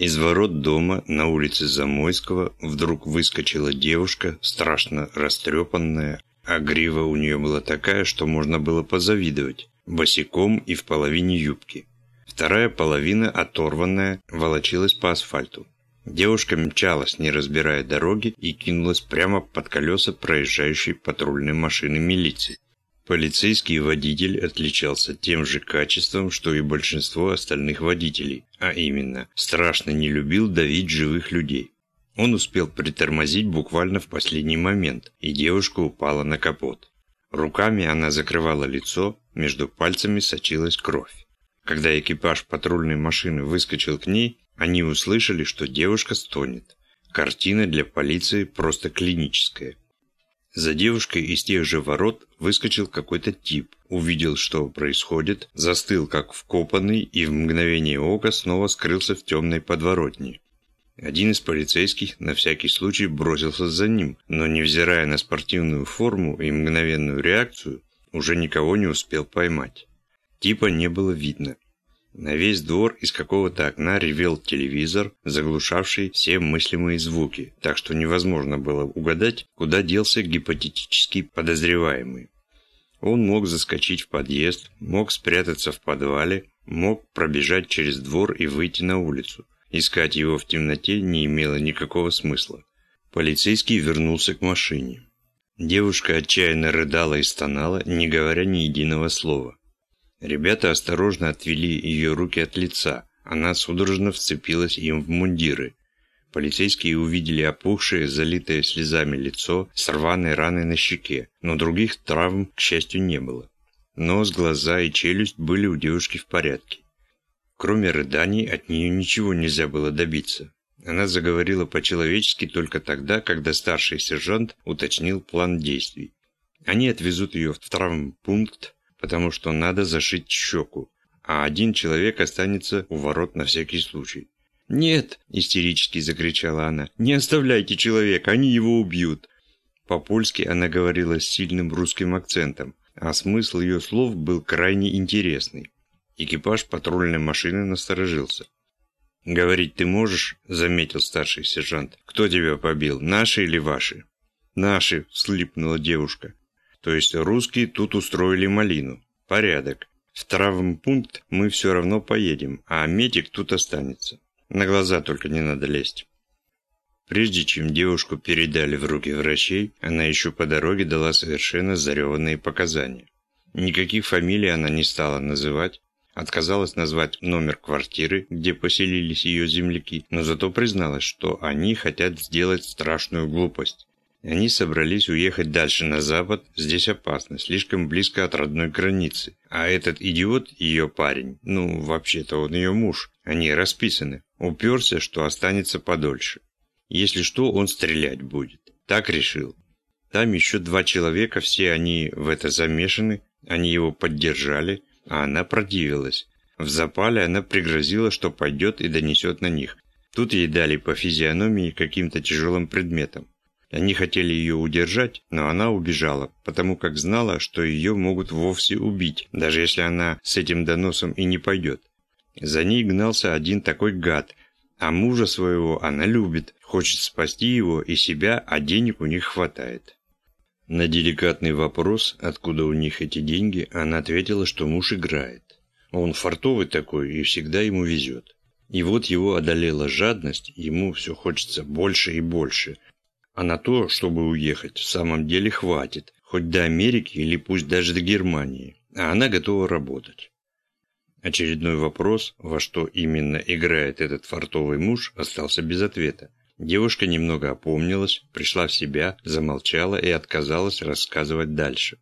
Из ворот дома на улице Замойского вдруг выскочила девушка, страшно растрепанная, а грива у нее была такая, что можно было позавидовать, босиком и в половине юбки. Вторая половина, оторванная, волочилась по асфальту. Девушка мчалась, не разбирая дороги, и кинулась прямо под колеса проезжающей патрульной машины милиции. Полицейский водитель отличался тем же качеством, что и большинство остальных водителей, а именно, страшно не любил давить живых людей. Он успел притормозить буквально в последний момент, и девушка упала на капот. Руками она закрывала лицо, между пальцами сочилась кровь. Когда экипаж патрульной машины выскочил к ней, они услышали, что девушка стонет. Картина для полиции просто клиническая. За девушкой из тех же ворот выскочил какой-то тип, увидел, что происходит, застыл как вкопанный и в мгновение ока снова скрылся в темной подворотне. Один из полицейских на всякий случай бросился за ним, но невзирая на спортивную форму и мгновенную реакцию, уже никого не успел поймать. Типа не было видно. На весь двор из какого-то окна ревел телевизор, заглушавший все мыслимые звуки, так что невозможно было угадать, куда делся гипотетический подозреваемый. Он мог заскочить в подъезд, мог спрятаться в подвале, мог пробежать через двор и выйти на улицу. Искать его в темноте не имело никакого смысла. Полицейский вернулся к машине. Девушка отчаянно рыдала и стонала, не говоря ни единого слова. Ребята осторожно отвели ее руки от лица. Она судорожно вцепилась им в мундиры. Полицейские увидели опухшее, залитое слезами лицо с рваной раной на щеке, но других травм, к счастью, не было. Нос, глаза и челюсть были у девушки в порядке. Кроме рыданий, от нее ничего нельзя было добиться. Она заговорила по-человечески только тогда, когда старший сержант уточнил план действий. Они отвезут ее в травмпункт, потому что надо зашить щеку, а один человек останется у ворот на всякий случай. «Нет!» – истерически закричала она. «Не оставляйте человека, они его убьют!» По-польски она говорила с сильным русским акцентом, а смысл ее слов был крайне интересный. Экипаж патрульной машины насторожился. «Говорить ты можешь?» – заметил старший сержант. «Кто тебя побил, наши или ваши?» «Наши!» – слипнула девушка. То есть русские тут устроили малину. Порядок. В травмпункт мы все равно поедем, а метик тут останется. На глаза только не надо лезть. Прежде чем девушку передали в руки врачей, она еще по дороге дала совершенно зареванные показания. Никаких фамилий она не стала называть, отказалась назвать номер квартиры, где поселились ее земляки, но зато призналась, что они хотят сделать страшную глупость они собрались уехать дальше на запад, здесь опасно, слишком близко от родной границы. А этот идиот, ее парень, ну, вообще-то он ее муж, они расписаны, уперся, что останется подольше. Если что, он стрелять будет. Так решил. Там еще два человека, все они в это замешаны, они его поддержали, а она противилась. В запале она пригрозила, что пойдет и донесет на них. Тут ей дали по физиономии каким-то тяжелым предметом. Они хотели ее удержать, но она убежала, потому как знала, что ее могут вовсе убить, даже если она с этим доносом и не пойдет. За ней гнался один такой гад, а мужа своего она любит, хочет спасти его и себя, а денег у них хватает. На деликатный вопрос, откуда у них эти деньги, она ответила, что муж играет. Он фартовый такой и всегда ему везет. И вот его одолела жадность, ему все хочется больше и больше – а на то, чтобы уехать, в самом деле хватит, хоть до Америки или пусть даже до Германии, а она готова работать. Очередной вопрос, во что именно играет этот фартовый муж, остался без ответа. Девушка немного опомнилась, пришла в себя, замолчала и отказалась рассказывать дальше.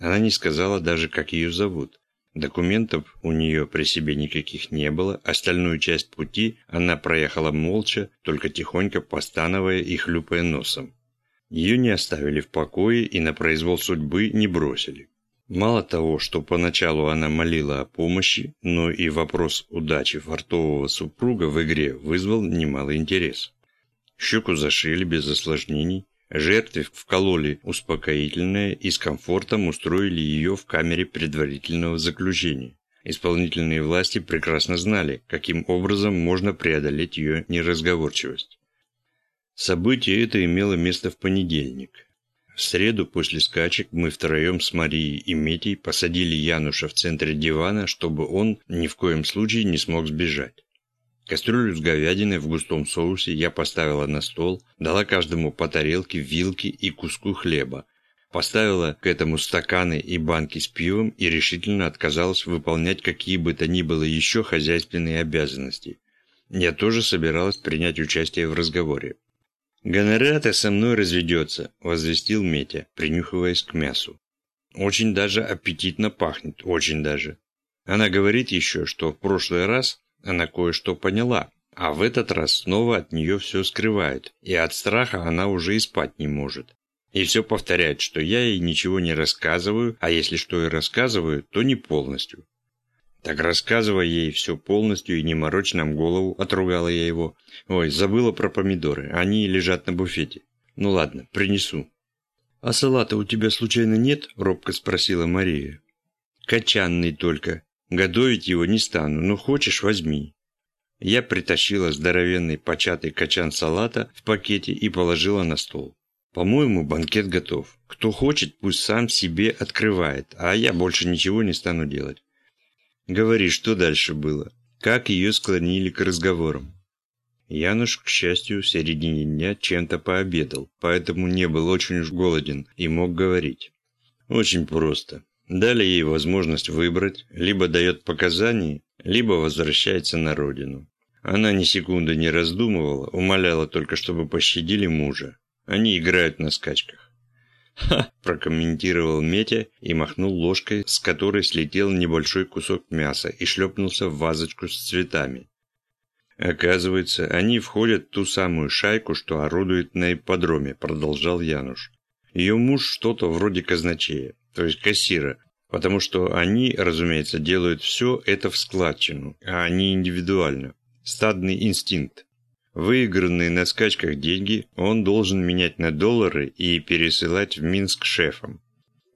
Она не сказала даже, как ее зовут. Документов у нее при себе никаких не было, остальную часть пути она проехала молча, только тихонько постановая и хлюпая носом. Ее не оставили в покое и на произвол судьбы не бросили. Мало того, что поначалу она молила о помощи, но и вопрос удачи фартового супруга в игре вызвал немалый интерес. Щеку зашили без осложнений, Жертве вкололи успокоительное и с комфортом устроили ее в камере предварительного заключения. Исполнительные власти прекрасно знали, каким образом можно преодолеть ее неразговорчивость. Событие это имело место в понедельник. В среду после скачек мы втроем с Марией и Метей посадили Януша в центре дивана, чтобы он ни в коем случае не смог сбежать. Кастрюлю с говядиной в густом соусе я поставила на стол, дала каждому по тарелке, вилке и куску хлеба, поставила к этому стаканы и банки с пивом и решительно отказалась выполнять какие бы то ни было еще хозяйственные обязанности. Я тоже собиралась принять участие в разговоре. «Гонората со мной разведется», – возвестил Метя, принюхиваясь к мясу. «Очень даже аппетитно пахнет, очень даже. Она говорит еще, что в прошлый раз она кое-что поняла, а в этот раз снова от нее все скрывают, и от страха она уже и спать не может. И все повторяет, что я ей ничего не рассказываю, а если что и рассказываю, то не полностью. Так рассказывай ей все полностью и не морочь нам голову, отругала я его. Ой, забыла про помидоры, они лежат на буфете. Ну ладно, принесу. А салата у тебя случайно нет? Робко спросила Мария. Качанный только, Готовить его не стану, но хочешь – возьми. Я притащила здоровенный початый качан салата в пакете и положила на стол. По-моему, банкет готов. Кто хочет, пусть сам себе открывает, а я больше ничего не стану делать. Говори, что дальше было? Как ее склонили к разговорам? Януш, к счастью, в середине дня чем-то пообедал, поэтому не был очень уж голоден и мог говорить. Очень просто. Дали ей возможность выбрать, либо дает показания, либо возвращается на родину. Она ни секунды не раздумывала, умоляла только, чтобы пощадили мужа. Они играют на скачках. «Ха!» – прокомментировал Метя и махнул ложкой, с которой слетел небольшой кусок мяса и шлепнулся в вазочку с цветами. «Оказывается, они входят в ту самую шайку, что орудует на ипподроме», – продолжал Януш. «Ее муж что-то вроде казначея то есть кассира, потому что они, разумеется, делают все это в складчину, а не индивидуально. Стадный инстинкт. Выигранные на скачках деньги он должен менять на доллары и пересылать в Минск шефам.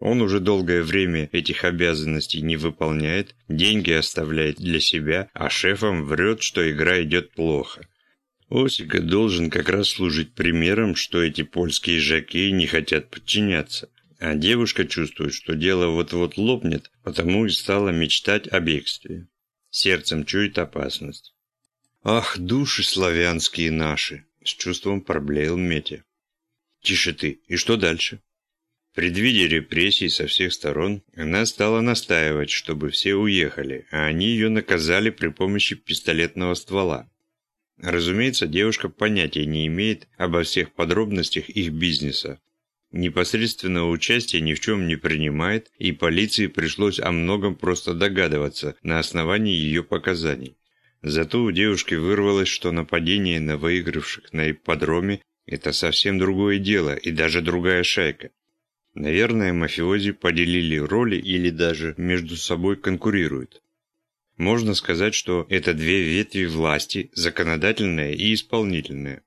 Он уже долгое время этих обязанностей не выполняет, деньги оставляет для себя, а шефам врет, что игра идет плохо. Осика должен как раз служить примером, что эти польские жаки не хотят подчиняться. А девушка чувствует, что дело вот-вот лопнет, потому и стала мечтать о бегстве. Сердцем чует опасность. «Ах, души славянские наши!» – с чувством проблеял Метя. «Тише ты, и что дальше?» Предвидя репрессий со всех сторон, она стала настаивать, чтобы все уехали, а они ее наказали при помощи пистолетного ствола. Разумеется, девушка понятия не имеет обо всех подробностях их бизнеса, непосредственного участия ни в чем не принимает, и полиции пришлось о многом просто догадываться на основании ее показаний. Зато у девушки вырвалось, что нападение на выигравших на ипподроме – это совсем другое дело и даже другая шайка. Наверное, мафиози поделили роли или даже между собой конкурируют. Можно сказать, что это две ветви власти – законодательная и исполнительная.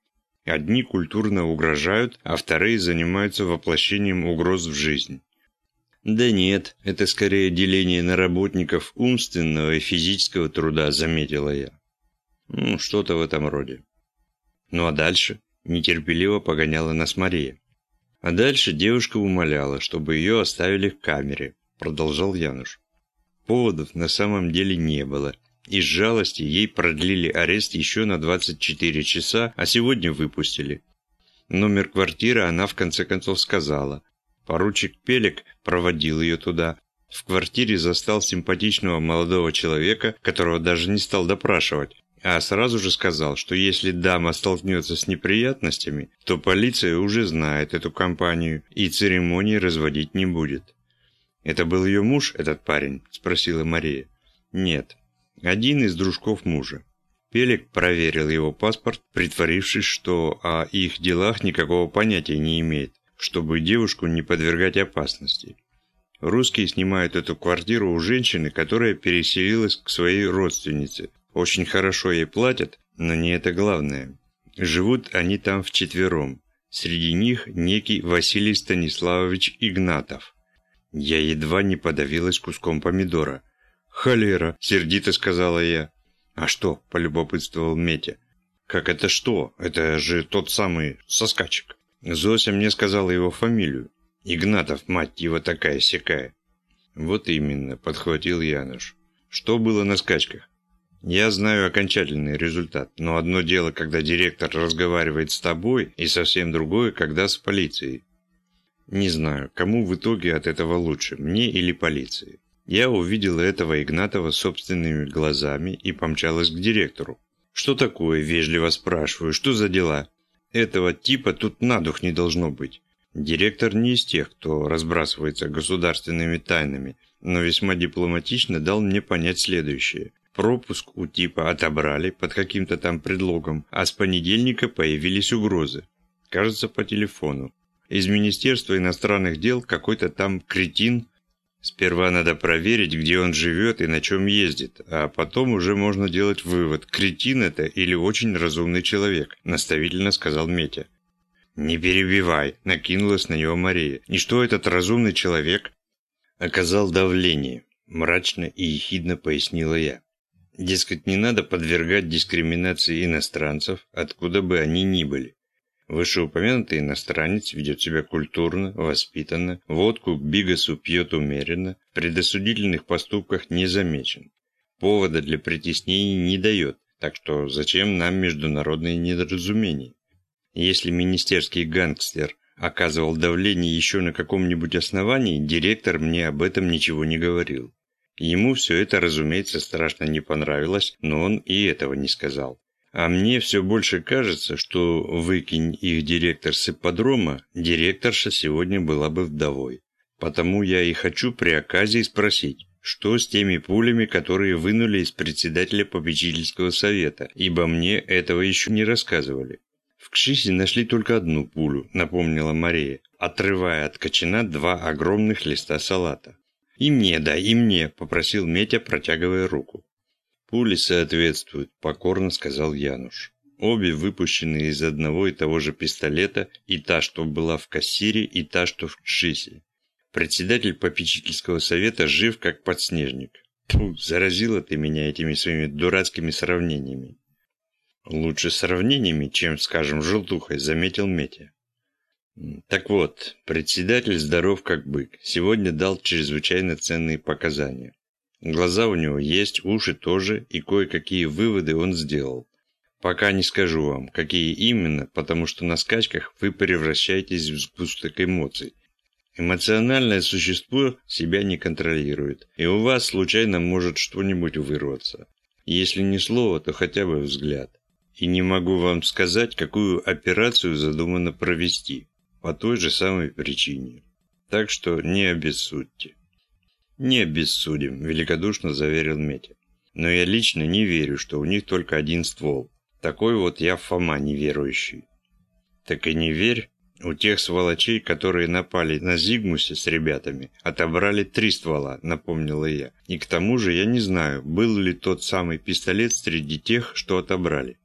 Одни культурно угрожают, а вторые занимаются воплощением угроз в жизнь. Да нет, это скорее деление на работников умственного и физического труда, заметила я. Ну, что-то в этом роде. Ну а дальше? Нетерпеливо погоняла нас Мария. А дальше девушка умоляла, чтобы ее оставили в камере, продолжал Януш. Поводов на самом деле не было, из жалости ей продлили арест еще на 24 часа, а сегодня выпустили. Номер квартиры она в конце концов сказала. Поручик Пелек проводил ее туда. В квартире застал симпатичного молодого человека, которого даже не стал допрашивать, а сразу же сказал, что если дама столкнется с неприятностями, то полиция уже знает эту компанию и церемонии разводить не будет. «Это был ее муж, этот парень?» – спросила Мария. «Нет, один из дружков мужа. Пелик проверил его паспорт, притворившись, что о их делах никакого понятия не имеет, чтобы девушку не подвергать опасности. Русские снимают эту квартиру у женщины, которая переселилась к своей родственнице. Очень хорошо ей платят, но не это главное. Живут они там вчетвером. Среди них некий Василий Станиславович Игнатов. Я едва не подавилась куском помидора. «Холера!» – сердито сказала я. «А что?» – полюбопытствовал Метя. «Как это что? Это же тот самый соскачек». Зося мне сказала его фамилию. Игнатов, мать его такая сякая. Вот именно, подхватил Януш. Что было на скачках? Я знаю окончательный результат, но одно дело, когда директор разговаривает с тобой, и совсем другое, когда с полицией. Не знаю, кому в итоге от этого лучше, мне или полиции. Я увидела этого Игнатова собственными глазами и помчалась к директору. «Что такое?» – вежливо спрашиваю. «Что за дела?» «Этого типа тут на дух не должно быть. Директор не из тех, кто разбрасывается государственными тайнами, но весьма дипломатично дал мне понять следующее. Пропуск у типа отобрали под каким-то там предлогом, а с понедельника появились угрозы. Кажется, по телефону. Из Министерства иностранных дел какой-то там кретин. Сперва надо проверить, где он живет и на чем ездит, а потом уже можно делать вывод, кретин это или очень разумный человек, наставительно сказал Метя. «Не перебивай», – накинулась на него Мария. «И что этот разумный человек?» «Оказал давление», – мрачно и ехидно пояснила я. Дескать, не надо подвергать дискриминации иностранцев, откуда бы они ни были. Вышеупомянутый иностранец ведет себя культурно, воспитанно, водку к бигасу пьет умеренно, в предосудительных поступках не замечен. Повода для притеснений не дает, так что зачем нам международные недоразумения? Если министерский гангстер оказывал давление еще на каком-нибудь основании, директор мне об этом ничего не говорил. Ему все это, разумеется, страшно не понравилось, но он и этого не сказал. А мне все больше кажется, что выкинь их директор с ипподрома, директорша сегодня была бы вдовой. Потому я и хочу при оказии спросить, что с теми пулями, которые вынули из председателя попечительского совета, ибо мне этого еще не рассказывали. В Кшисе нашли только одну пулю, напомнила Мария, отрывая от кочана два огромных листа салата. «И мне, да, и мне», – попросил Метя, протягивая руку. «Пули соответствуют», – покорно сказал Януш. Обе выпущены из одного и того же пистолета, и та, что была в кассире, и та, что в Кшисе. Председатель попечительского совета жив, как подснежник. Фу, заразила ты меня этими своими дурацкими сравнениями. Лучше сравнениями, чем, скажем, желтухой, заметил Метя. Так вот, председатель здоров как бык. Сегодня дал чрезвычайно ценные показания. Глаза у него есть, уши тоже, и кое-какие выводы он сделал. Пока не скажу вам, какие именно, потому что на скачках вы превращаетесь в сгусток эмоций. Эмоциональное существо себя не контролирует, и у вас случайно может что-нибудь вырваться. Если не слово, то хотя бы взгляд и не могу вам сказать, какую операцию задумано провести, по той же самой причине. Так что не обессудьте. Не обессудим, великодушно заверил Метя. Но я лично не верю, что у них только один ствол. Такой вот я Фома неверующий. Так и не верь. У тех сволочей, которые напали на Зигмусе с ребятами, отобрали три ствола, напомнила я. И к тому же я не знаю, был ли тот самый пистолет среди тех, что отобрали.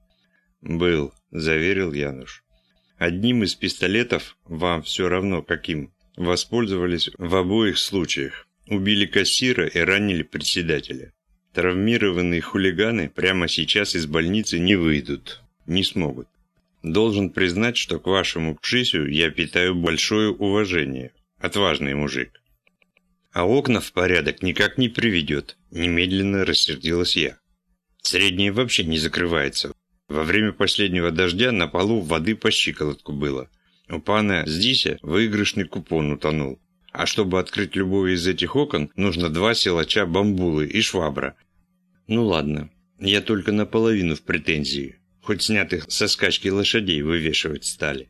«Был», – заверил Януш. «Одним из пистолетов, вам все равно каким, воспользовались в обоих случаях. Убили кассира и ранили председателя. Травмированные хулиганы прямо сейчас из больницы не выйдут, не смогут. Должен признать, что к вашему Пшисю я питаю большое уважение. Отважный мужик. А окна в порядок никак не приведет, немедленно рассердилась я. Среднее вообще не закрывается. Во время последнего дождя на полу воды по щиколотку было. У пана Здися выигрышный купон утонул. А чтобы открыть любое из этих окон, нужно два силача бамбулы и швабра. Ну ладно, я только наполовину в претензии. Хоть снятых со скачки лошадей вывешивать стали.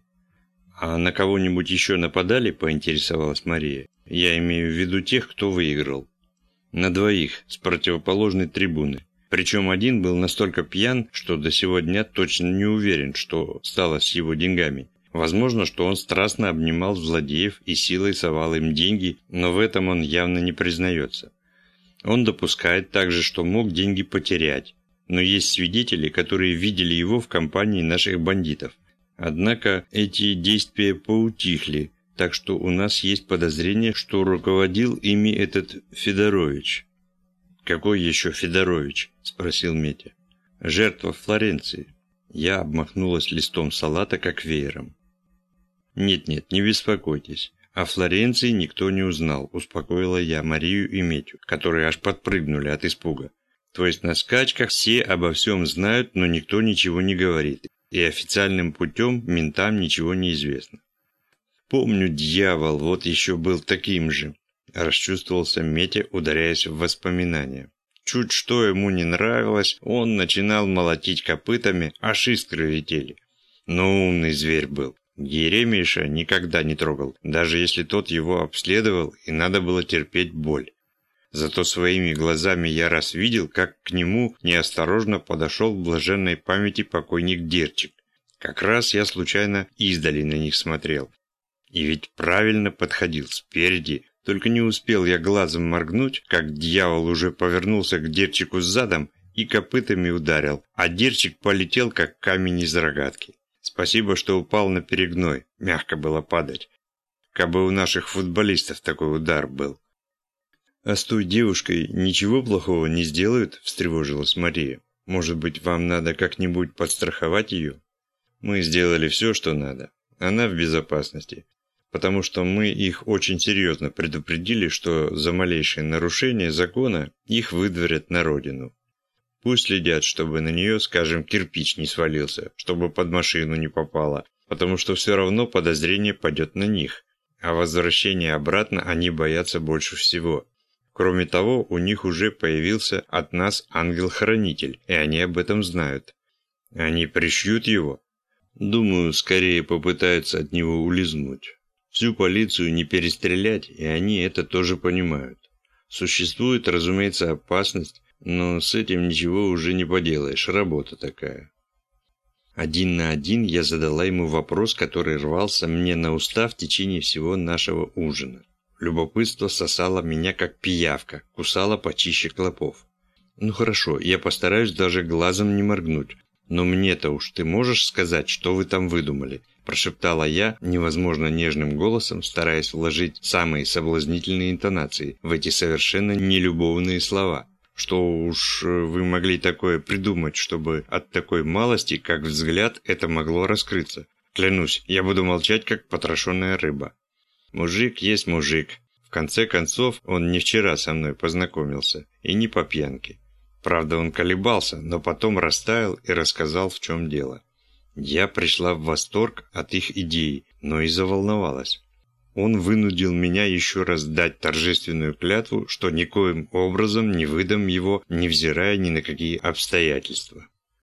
А на кого-нибудь еще нападали, поинтересовалась Мария. Я имею в виду тех, кто выиграл. На двоих, с противоположной трибуны. Причем один был настолько пьян, что до сего дня точно не уверен, что стало с его деньгами. Возможно, что он страстно обнимал злодеев и силой совал им деньги, но в этом он явно не признается. Он допускает также, что мог деньги потерять, но есть свидетели, которые видели его в компании наших бандитов. Однако эти действия поутихли, так что у нас есть подозрение, что руководил ими этот Федорович. «Какой еще Федорович?» – спросил Метя. «Жертва Флоренции». Я обмахнулась листом салата, как веером. «Нет-нет, не беспокойтесь. О Флоренции никто не узнал», – успокоила я Марию и Метю, которые аж подпрыгнули от испуга. То есть на скачках все обо всем знают, но никто ничего не говорит. И официальным путем ментам ничего не известно. Помню, дьявол, вот еще был таким же. Расчувствовался Метя, ударяясь в воспоминания. Чуть что ему не нравилось, он начинал молотить копытами, аж искры летели. Но умный зверь был. Еремейша никогда не трогал, даже если тот его обследовал и надо было терпеть боль. Зато своими глазами я раз видел, как к нему неосторожно подошел в блаженной памяти покойник Дерчик. Как раз я случайно издали на них смотрел. И ведь правильно подходил спереди, только не успел я глазом моргнуть, как дьявол уже повернулся к Дерчику задом и копытами ударил, а Дерчик полетел, как камень из рогатки. Спасибо, что упал на перегной, мягко было падать. Кабы у наших футболистов такой удар был. «А с той девушкой ничего плохого не сделают?» – встревожилась Мария. «Может быть, вам надо как-нибудь подстраховать ее?» «Мы сделали все, что надо. Она в безопасности. Потому что мы их очень серьезно предупредили, что за малейшее нарушение закона их выдворят на родину. Пусть следят, чтобы на нее, скажем, кирпич не свалился, чтобы под машину не попало, потому что все равно подозрение пойдет на них, а возвращение обратно они боятся больше всего. Кроме того, у них уже появился от нас ангел-хранитель, и они об этом знают. Они пришьют его? Думаю, скорее попытаются от него улизнуть. Всю полицию не перестрелять, и они это тоже понимают. Существует, разумеется, опасность, но с этим ничего уже не поделаешь, работа такая. Один на один я задала ему вопрос, который рвался мне на уста в течение всего нашего ужина. Любопытство сосало меня как пиявка, кусало почище клопов. «Ну хорошо, я постараюсь даже глазом не моргнуть. Но мне-то уж ты можешь сказать, что вы там выдумали?» Прошептала я невозможно нежным голосом, стараясь вложить самые соблазнительные интонации в эти совершенно нелюбовные слова. Что уж вы могли такое придумать, чтобы от такой малости, как взгляд, это могло раскрыться? Клянусь, я буду молчать, как потрошенная рыба. Мужик есть мужик. В конце концов, он не вчера со мной познакомился, и не по пьянке. Правда, он колебался, но потом растаял и рассказал, в чем дело. Я пришла в восторг от их идеи, но и заволновалась. Он вынудил меня еще раз дать торжественную клятву, что никоим образом не выдам его, невзирая ни на какие обстоятельства.